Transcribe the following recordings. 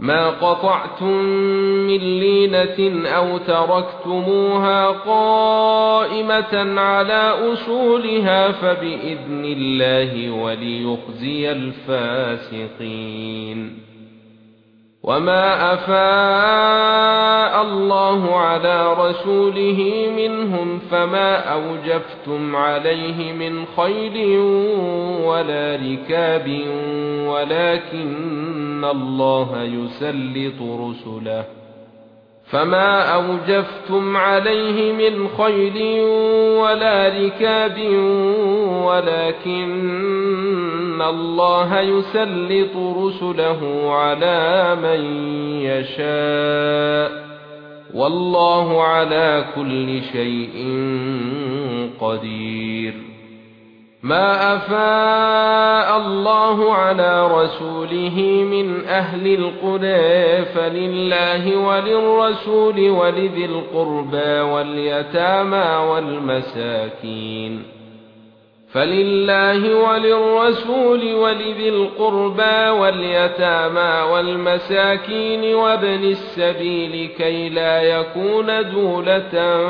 ما قطعتم من لينه أو تركتموها قائمه على اصولها فباذن الله وليخزي الفاسقين وما افاء الله على رسوله منهم فما اوجفتم عليه من خيل ولا ركاب ولكن الله يسلط رسله. فما أوجفتم عليه من خيل ولا ركاب ولكن الله يسلط رسله على من يشاء. والله على كل شيء قدير. ما افاء الله على رسوله من أهل القرى فلله وللرسول ولذي القربى واليتامى والمساكين فلله وللرسول ولذي القربى واليتامى والمساكين وابن السبيل كي لا يكون دولة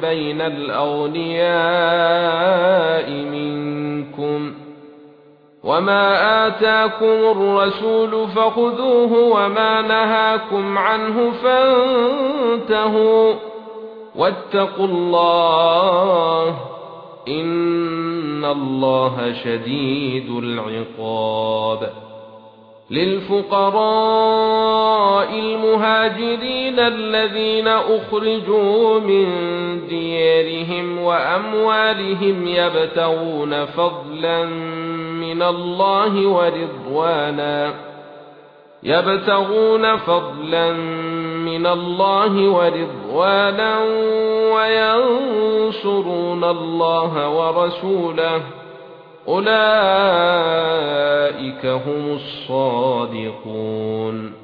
بين الأغنياء منكم وما آتاكم الرسول فخذوه وما نهاكم عنه فانتهوا واتقوا الله ان الله شديد العقاب للفقراء المهاجرين الذين اخرجوا من ديارهم واموالهم يبتغون فضلا من الله ورضوانا يبتغون فضلا من الله ورضوانا وينصرون الله ورسوله. أولئك هم الصادقون.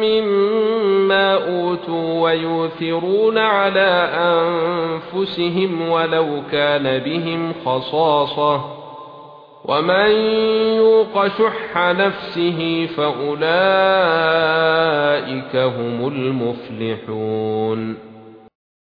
مما أوتوا ويؤثرون على أنفسهم ولو كان بهم خصاصة. ومن يوق شح نفسه فأولئك هم المفلحون.